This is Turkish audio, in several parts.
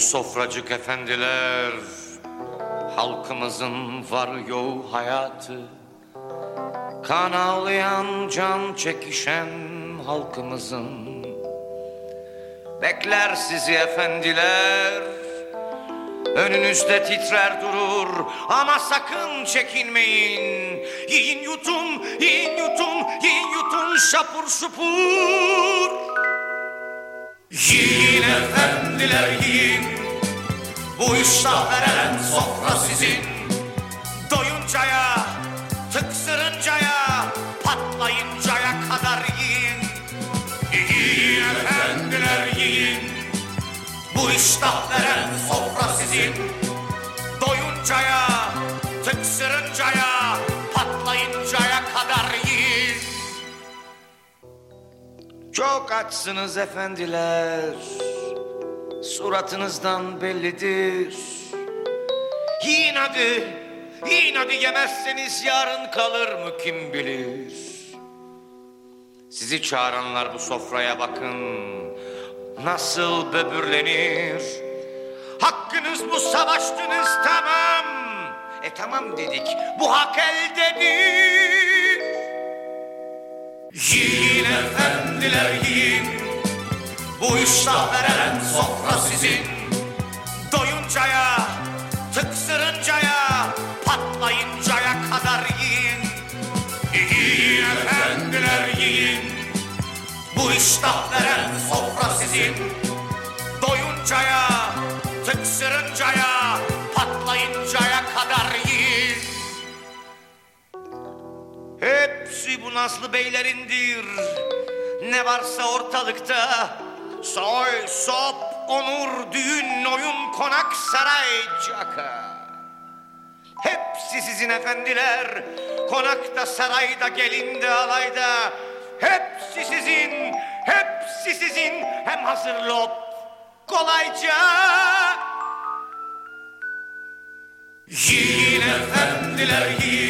sofracık efendiler Halkımızın var yoğu hayatı Kan ağlayan can çekişen halkımızın Bekler sizi efendiler Önünüzde titrer durur ama sakın çekinmeyin. Yiyin yutun, yiyin yutun, yiyin yutun şapur şupur. Yiyin efendiler yiyin. Bu iştah veren sofra sizin. Doyuncaya, tıksırıncaya, patlayıncaya kadar yiyin. Yiyin efendiler yiyin. Bu iştah veren sofra sizin Doyuncaya, Çok açsınız efendiler Suratınızdan bellidir Yiyin hadi, yiyin hadi yemezseniz yarın kalır mı kim bilir Sizi çağıranlar bu sofraya bakın nasıl böbürlenir. Hakkınız bu savaştınız tamam. E tamam dedik bu hak eldedir. Yiyin efendiler yiyin. Bu iştah veren sofra sizin. Doyuncaya, tıksırıncaya, patlayıncaya kadar yiyin. Yiyin efendiler yiyin. Bu iştah veren sofra sizin Doyuncaya, Hepsi bu Nazlı beylerindir. Ne varsa ortalıkta Soy, sop, onur, düğün, oyun, konak, saray, caka. Hepsi sizin efendiler. Konakta, sarayda, gelinde, alayda Hepsi sizin, hepsi sizin. Hem hazır lop, kolayca. Yiyin efendiler yiyin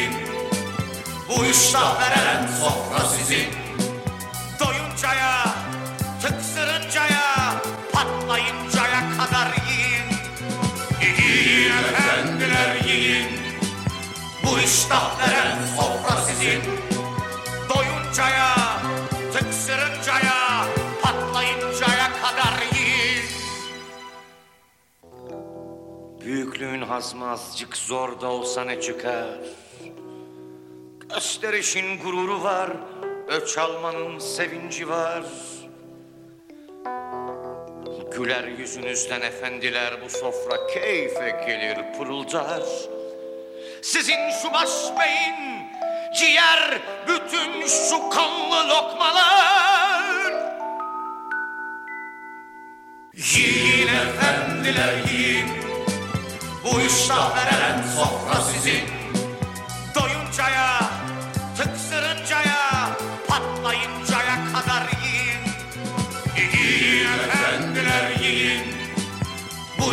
Bu iştah veren sofra sizin Doyuncaya, tıksırıncaya, patlayıncaya kadar yiyin. Yiyin efendiler yiyin. Bu iştah veren sofra sizin Doyuncaya, tıksırıncaya, patlayıncaya kadar yiyin. Büyüklüğün hazmı azıcık zor da olsa ne çıkar Gösterişin gururu var, öç almanın sevinci var. Güler yüzünüzden efendiler bu sofra keyfe gelir pırıldar. Sizin şu baş beyin, ciğer bütün şu kanlı lokmalar. Yiyin efendiler yiyin, bu iştah veren sofra sizin. Doyuncaya,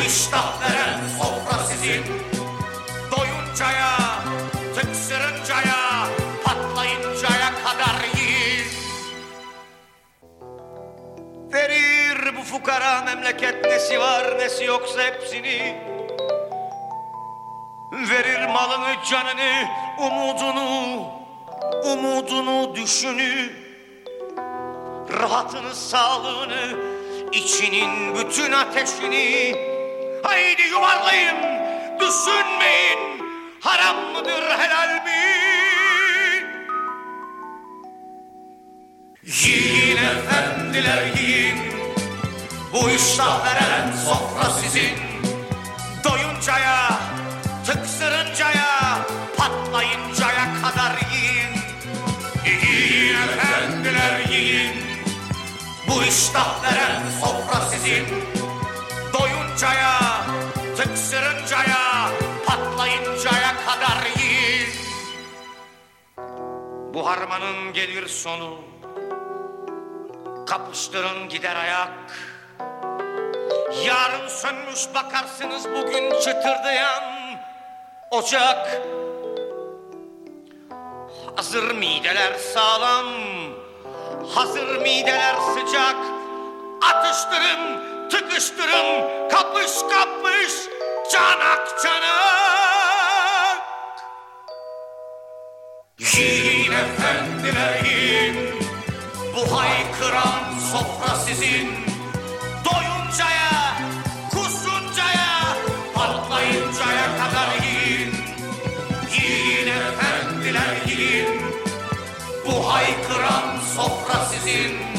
iştah veren sofra sizin. Doyuncaya, tıksırıncaya, patlayıncaya kadar yiyin. Verir bu fukara memleket nesi var nesi yoksa hepsini. Verir malını, canını, umudunu, umudunu, düşünü. Rahatını, sağlığını, içinin bütün ateşini. Haydi yuvarlayın, düşünmeyin. Haram mıdır, helal mi? Yiyin efendiler yiyin. Bu iştah veren sofra sizin. Doyuncaya, tıksırıncaya, patlayıncaya kadar yiyin. Yiyin efendiler yiyin. Bu iştah veren sofra sizin. Bu harmanın gelir sonu. Kapıştırın gider ayak. Yarın sönmüş bakarsınız bugün çıtırdayan ocak. Hazır mideler sağlam, hazır mideler sıcak. Atıştırın, tıkıştırın kapış kapış canak canak. Sizin. Doyuncaya, kusuncaya, patlayıncaya kadar yiyin. Yiyin efendiler yiyin, bu haykıran sofra sizin.